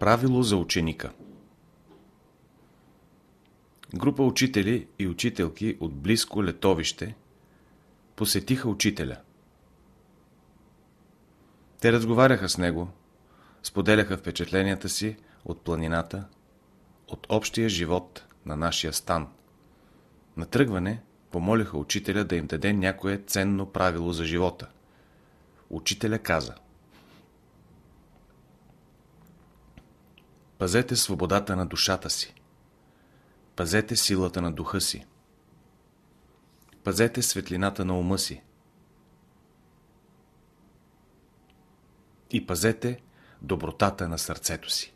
Правило за ученика Група учители и учителки от близко летовище посетиха учителя. Те разговаряха с него, споделяха впечатленията си от планината, от общия живот на нашия стан. На тръгване помолиха учителя да им даде някое ценно правило за живота. Учителя каза Пазете свободата на душата си. Пазете силата на духа си. Пазете светлината на ума си. И пазете добротата на сърцето си.